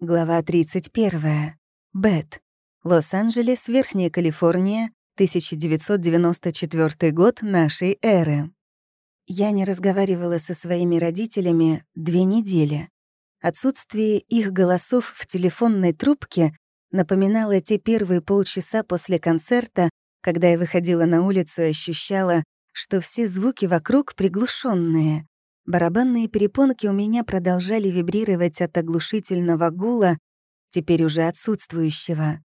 Глава 31. Бет. Лос-Анджелес, Верхняя Калифорния, 1994 год нашей эры. Я не разговаривала со своими родителями две недели. Отсутствие их голосов в телефонной трубке напоминало те первые полчаса после концерта, когда я выходила на улицу и ощущала, что все звуки вокруг приглушенные. Барабанные перепонки у меня продолжали вибрировать от оглушительного гула, теперь уже отсутствующего.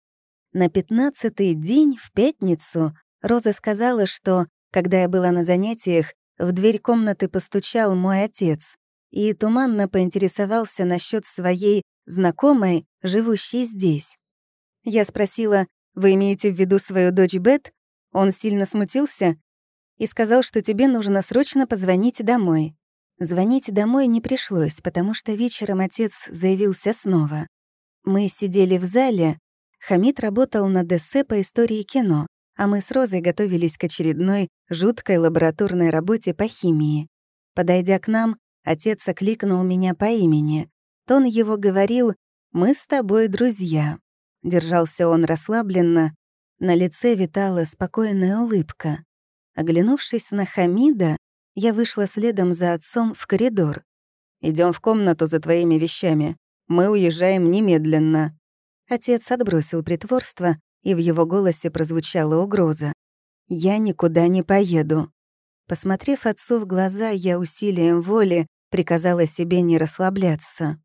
На пятнадцатый день, в пятницу, Роза сказала, что, когда я была на занятиях, в дверь комнаты постучал мой отец и туманно поинтересовался насчет своей знакомой, живущей здесь. Я спросила, «Вы имеете в виду свою дочь Бет?» Он сильно смутился и сказал, что тебе нужно срочно позвонить домой. Звонить домой не пришлось, потому что вечером отец заявился снова. Мы сидели в зале, Хамид работал над эссе по истории кино, а мы с Розой готовились к очередной жуткой лабораторной работе по химии. Подойдя к нам, отец окликнул меня по имени. Тон его говорил «Мы с тобой друзья». Держался он расслабленно, на лице витала спокойная улыбка. Оглянувшись на Хамида, я вышла следом за отцом в коридор. Идем в комнату за твоими вещами. Мы уезжаем немедленно». Отец отбросил притворство, и в его голосе прозвучала угроза. «Я никуда не поеду». Посмотрев отцу в глаза, я усилием воли приказала себе не расслабляться.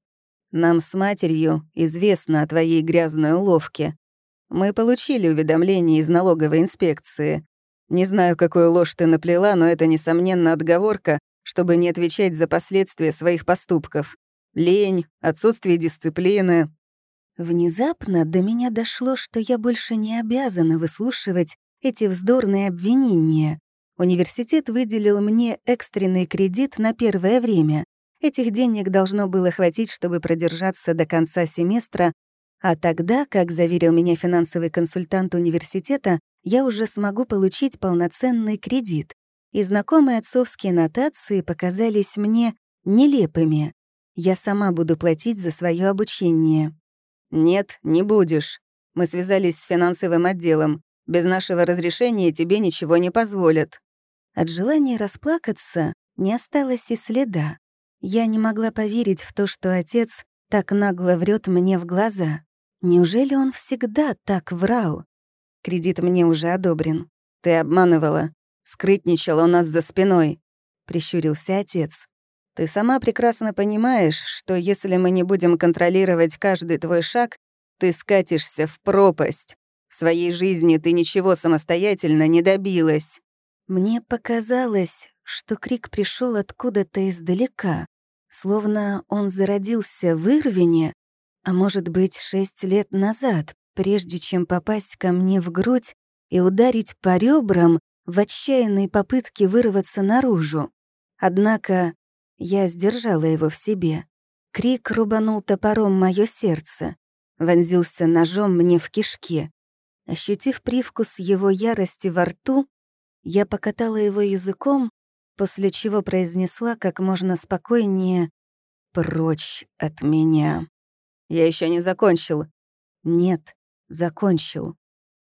«Нам с матерью известно о твоей грязной уловке. Мы получили уведомление из налоговой инспекции. Не знаю, какую ложь ты наплела, но это, несомненно, отговорка, чтобы не отвечать за последствия своих поступков. Лень, отсутствие дисциплины. Внезапно до меня дошло, что я больше не обязана выслушивать эти вздорные обвинения. Университет выделил мне экстренный кредит на первое время. Этих денег должно было хватить, чтобы продержаться до конца семестра, а тогда, как заверил меня финансовый консультант университета, я уже смогу получить полноценный кредит. И знакомые отцовские нотации показались мне нелепыми. Я сама буду платить за свое обучение. «Нет, не будешь. Мы связались с финансовым отделом. Без нашего разрешения тебе ничего не позволят». От желания расплакаться не осталось и следа. Я не могла поверить в то, что отец так нагло врет мне в глаза. Неужели он всегда так врал? Кредит мне уже одобрен. Ты обманывала. Скрытничала у нас за спиной. Прищурился отец. Ты сама прекрасно понимаешь, что если мы не будем контролировать каждый твой шаг, ты скатишься в пропасть. В своей жизни ты ничего самостоятельно не добилась. Мне показалось, что крик пришел откуда-то издалека, словно он зародился в Ирвине, а может быть, шесть лет назад, прежде чем попасть ко мне в грудь и ударить по ребрам в отчаянной попытке вырваться наружу. Однако я сдержала его в себе. Крик рубанул топором мое сердце, вонзился ножом мне в кишке. Ощутив привкус его ярости во рту, я покатала его языком, после чего произнесла как можно спокойнее «Прочь от меня». «Я еще не закончил». «Нет, закончил».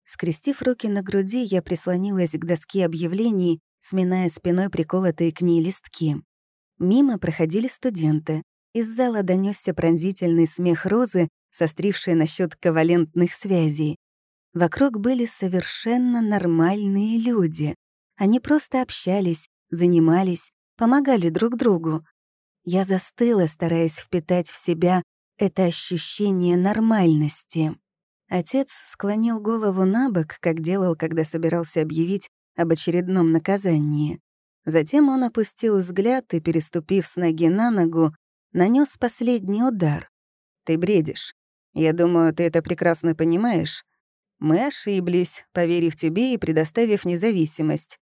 Скрестив руки на груди, я прислонилась к доске объявлений, сминая спиной приколотые к ней листки. Мимо проходили студенты. Из зала донесся пронзительный смех Розы, сострившей насчет ковалентных связей. Вокруг были совершенно нормальные люди. Они просто общались, занимались, помогали друг другу. Я застыла, стараясь впитать в себя это ощущение нормальности. Отец склонил голову на бок, как делал, когда собирался объявить об очередном наказании. Затем он опустил взгляд и, переступив с ноги на ногу, нанес последний удар. «Ты бредишь. Я думаю, ты это прекрасно понимаешь. Мы ошиблись, поверив тебе и предоставив независимость,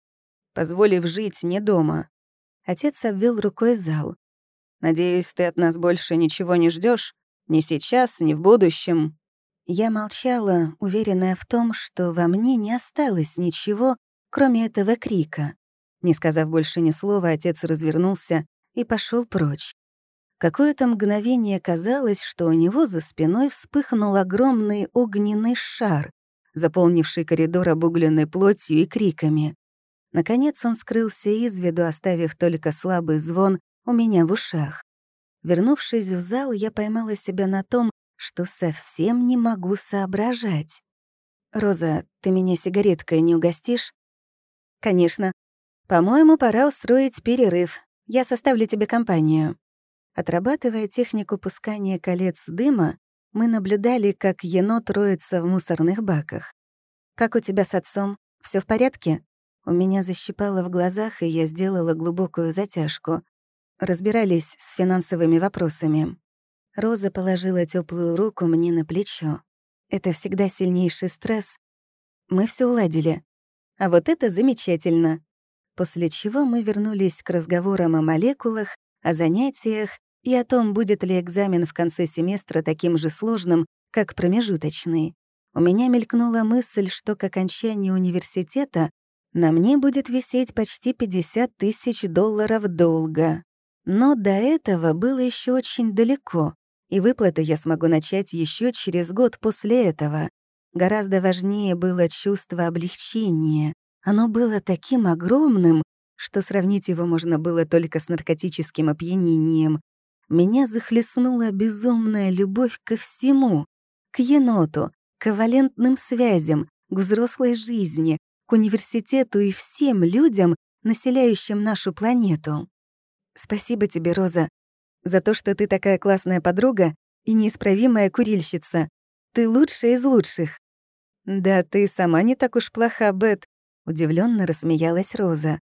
позволив жить не дома». Отец обвел рукой зал. «Надеюсь, ты от нас больше ничего не ждешь? Ни сейчас, ни в будущем». Я молчала, уверенная в том, что во мне не осталось ничего, кроме этого крика. Не сказав больше ни слова, отец развернулся и пошел прочь. Какое-то мгновение казалось, что у него за спиной вспыхнул огромный огненный шар, заполнивший коридор обугленной плотью и криками. Наконец он скрылся из виду, оставив только слабый звон у меня в ушах. Вернувшись в зал, я поймала себя на том, что совсем не могу соображать. «Роза, ты меня сигареткой не угостишь?» «Конечно. По-моему, пора устроить перерыв. Я составлю тебе компанию». Отрабатывая технику пускания колец дыма, мы наблюдали, как енот роется в мусорных баках. «Как у тебя с отцом? Все в порядке?» У меня защипало в глазах, и я сделала глубокую затяжку. Разбирались с финансовыми вопросами. Роза положила теплую руку мне на плечо. Это всегда сильнейший стресс. Мы все уладили. А вот это замечательно. После чего мы вернулись к разговорам о молекулах, о занятиях и о том, будет ли экзамен в конце семестра таким же сложным, как промежуточный. У меня мелькнула мысль, что к окончанию университета на мне будет висеть почти 50 тысяч долларов долга. Но до этого было еще очень далеко, и выплаты я смогу начать еще через год после этого. Гораздо важнее было чувство облегчения. Оно было таким огромным, что сравнить его можно было только с наркотическим опьянением, меня захлестнула безумная любовь ко всему. К еноту, к валентным связям, к взрослой жизни, к университету и всем людям, населяющим нашу планету. Спасибо тебе, Роза, за то, что ты такая классная подруга и неисправимая курильщица. Ты лучшая из лучших. Да ты сама не так уж плоха, Бет, удивленно рассмеялась Роза.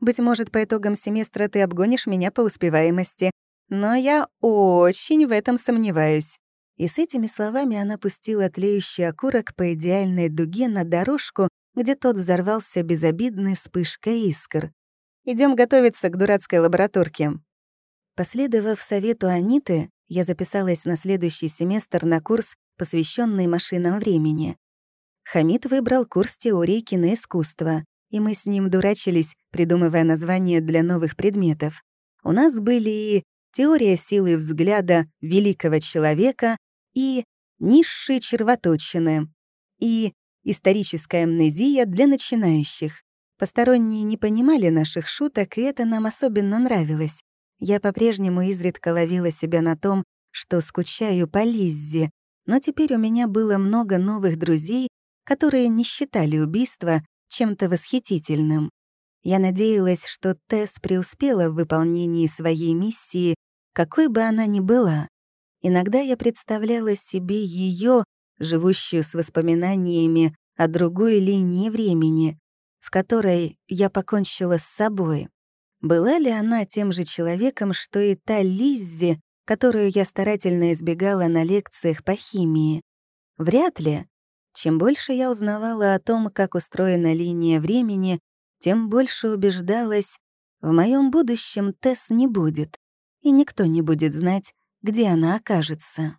Быть может, по итогам семестра ты обгонишь меня по успеваемости, но я очень в этом сомневаюсь». И с этими словами она пустила тлеющий окурок по идеальной дуге на дорожку, где тот взорвался безобидной вспышкой искр. Идем готовиться к дурацкой лабораторке». Последовав совету Аниты, я записалась на следующий семестр на курс, посвященный машинам времени. Хамид выбрал курс теории киноискусства, и мы с ним дурачились, придумывая названия для новых предметов. У нас были и теория силы взгляда великого человека и низшие червоточины, и историческая амнезия для начинающих. Посторонние не понимали наших шуток, и это нам особенно нравилось. Я по-прежнему изредка ловила себя на том, что скучаю по Лиззе, но теперь у меня было много новых друзей, которые не считали убийство чем-то восхитительным. Я надеялась, что Тесс преуспела в выполнении своей миссии какой бы она ни была. Иногда я представляла себе ее, живущую с воспоминаниями о другой линии времени, в которой я покончила с собой. Была ли она тем же человеком, что и та Лиззи, которую я старательно избегала на лекциях по химии? Вряд ли. Чем больше я узнавала о том, как устроена линия времени, тем больше убеждалась, в моем будущем Тесс не будет и никто не будет знать, где она окажется.